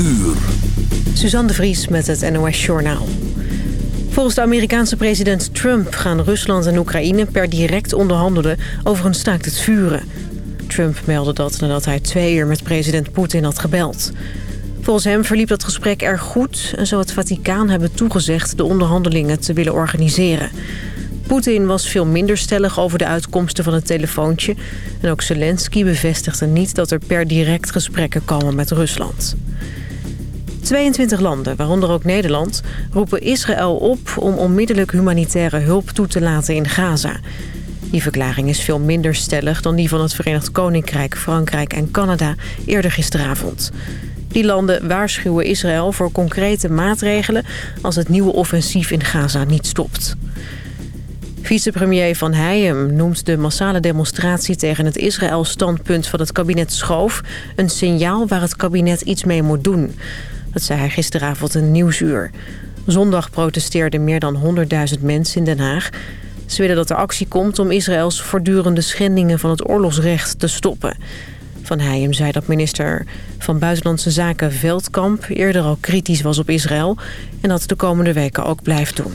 uur. Suzanne de Vries met het NOS Journaal. Volgens de Amerikaanse president Trump gaan Rusland en Oekraïne per direct onderhandelen over een staakt het vuren. Trump meldde dat nadat hij twee uur met president Poetin had gebeld. Volgens hem verliep dat gesprek erg goed en zou het Vaticaan hebben toegezegd de onderhandelingen te willen organiseren. Poetin was veel minder stellig over de uitkomsten van het telefoontje. En ook Zelensky bevestigde niet dat er per direct gesprekken komen met Rusland. 22 landen, waaronder ook Nederland, roepen Israël op om onmiddellijk humanitaire hulp toe te laten in Gaza. Die verklaring is veel minder stellig dan die van het Verenigd Koninkrijk, Frankrijk en Canada eerder gisteravond. Die landen waarschuwen Israël voor concrete maatregelen als het nieuwe offensief in Gaza niet stopt. Vicepremier Van Heijem noemt de massale demonstratie tegen het Israël-standpunt van het kabinet Schoof... een signaal waar het kabinet iets mee moet doen. Dat zei hij gisteravond in Nieuwsuur. Zondag protesteerden meer dan 100.000 mensen in Den Haag. Ze willen dat er actie komt om Israëls voortdurende schendingen van het oorlogsrecht te stoppen. Van Heijem zei dat minister van Buitenlandse Zaken Veldkamp eerder al kritisch was op Israël... en dat de komende weken ook blijft doen.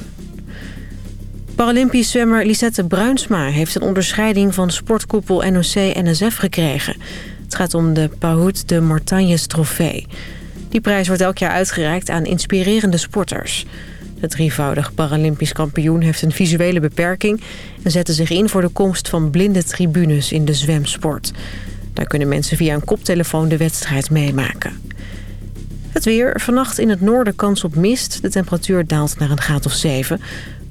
Paralympisch zwemmer Lisette Bruinsma heeft een onderscheiding van sportkoepel NOC-NSF gekregen. Het gaat om de Pahout de Mortanjes trofee. Die prijs wordt elk jaar uitgereikt aan inspirerende sporters. De drievoudig Paralympisch kampioen heeft een visuele beperking... en zette zich in voor de komst van blinde tribunes in de zwemsport. Daar kunnen mensen via een koptelefoon de wedstrijd meemaken. Het weer. Vannacht in het noorden kans op mist. De temperatuur daalt naar een graad of 7.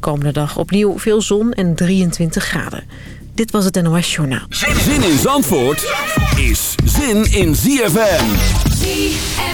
Komende dag opnieuw veel zon en 23 graden. Dit was het NOS Journaal. Zin in Zandvoort is zin in ZFM. ZFM.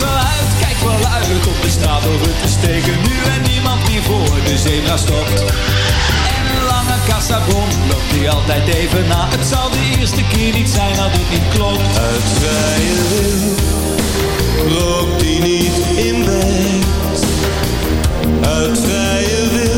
Hij kijkt wel uit, kijkt wel uit op de straat over te steken. Nu en niemand meer voor de zebra stopt. En lange kassabon loopt hij altijd even na. Het zal de eerste keer niet zijn dat het niet klopt. Uit vrije wil rookt hij niet in bed. Uit vrije wil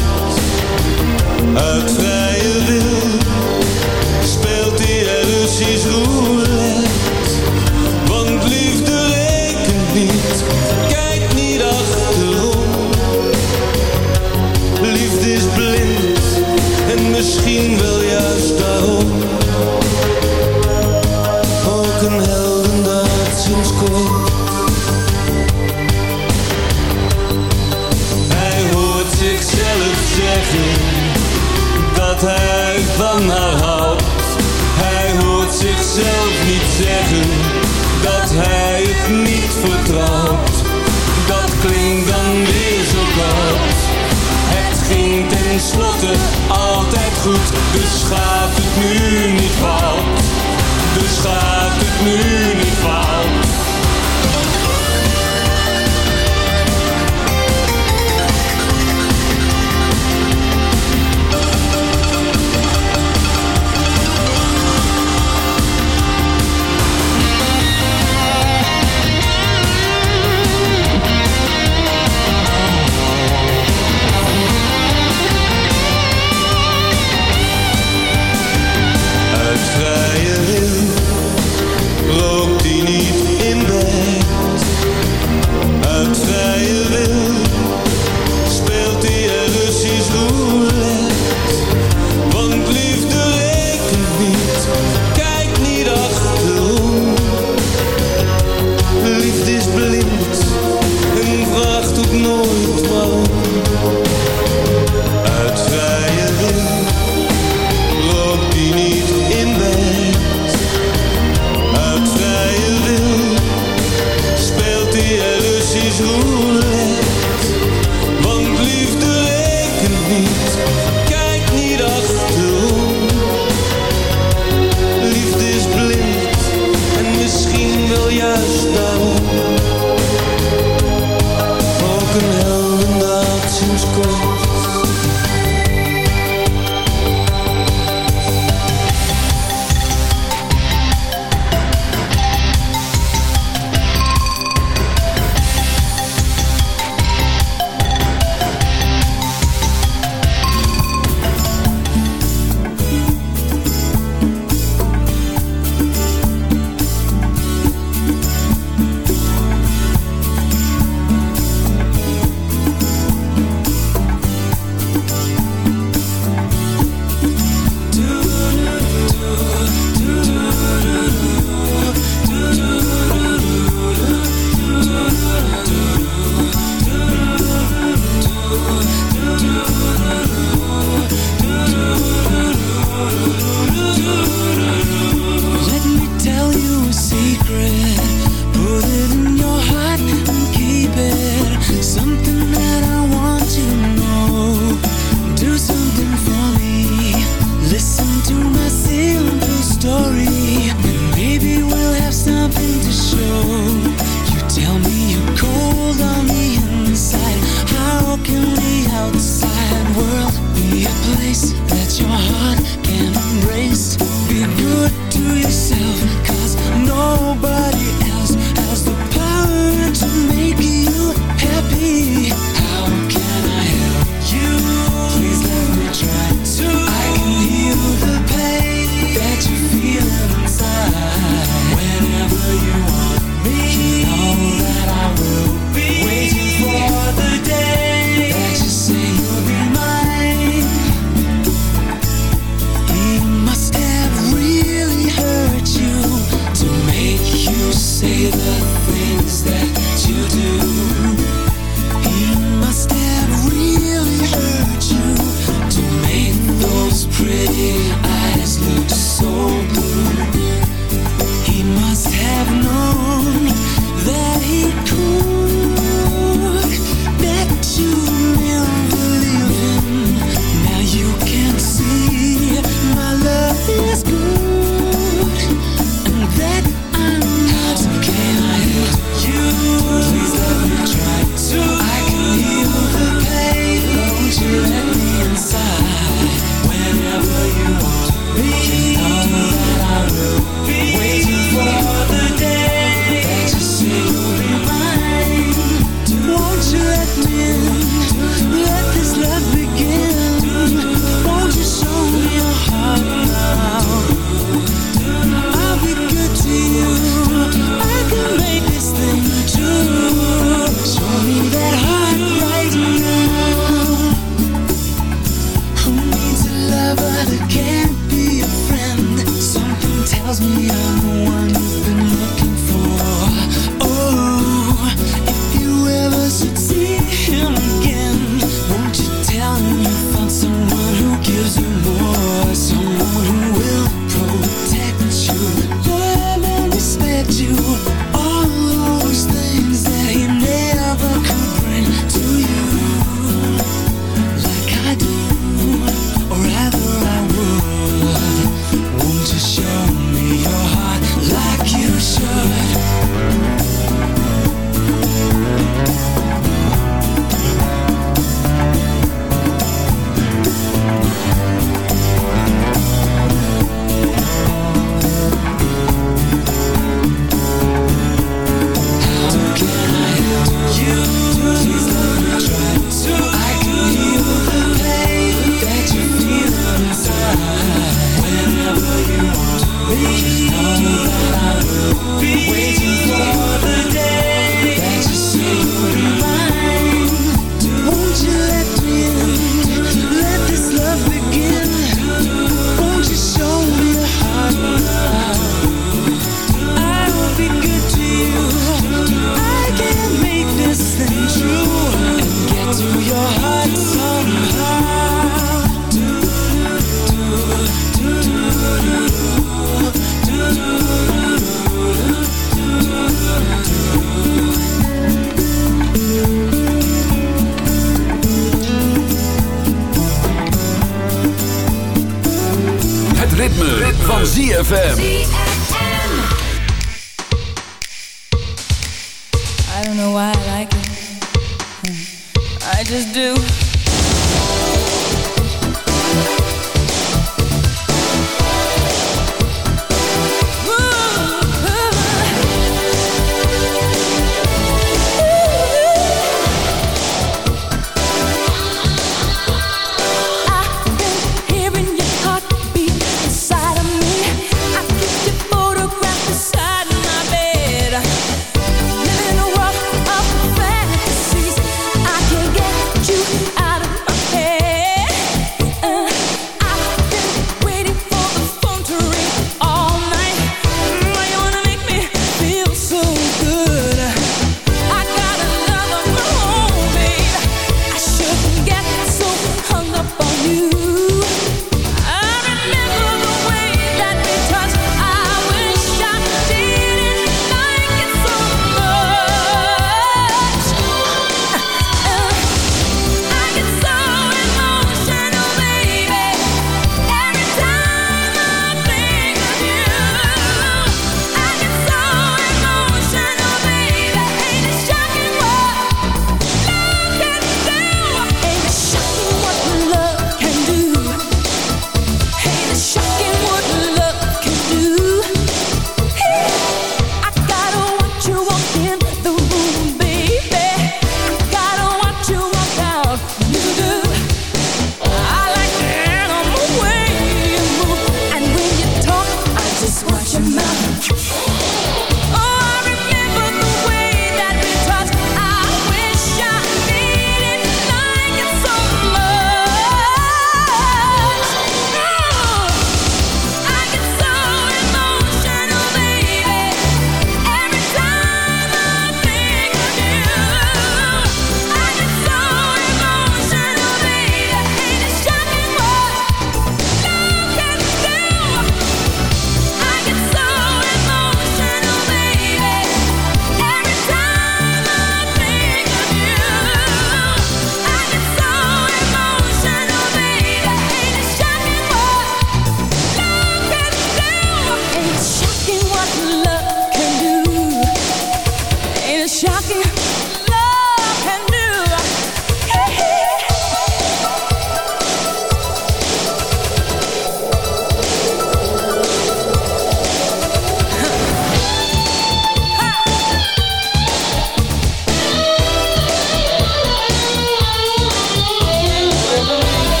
Uit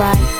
right.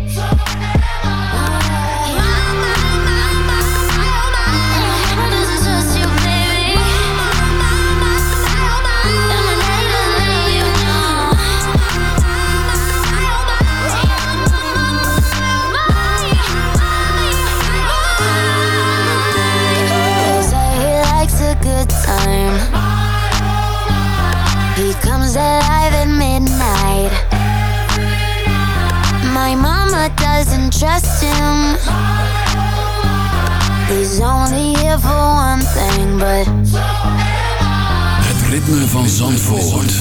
Trust him. He's only here for one thing, but. Het ritme van Zandvoort.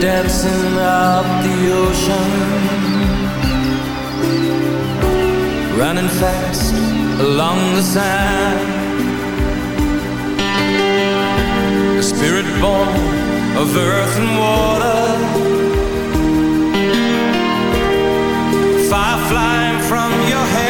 dancing up the ocean. Running fast along the sand. The spirit born of earth and water. Fire flying from your head.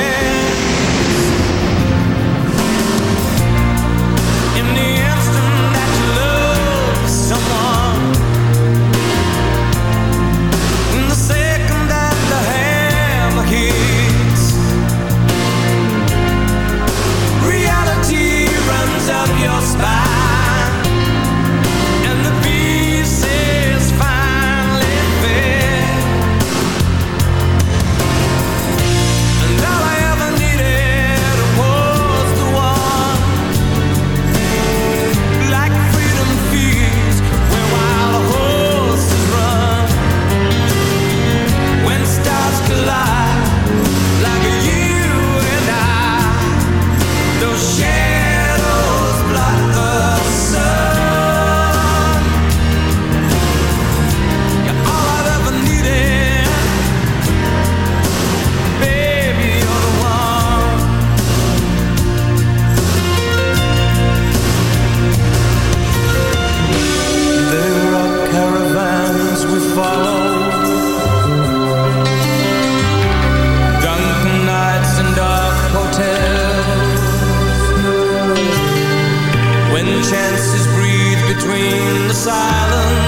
In the silence.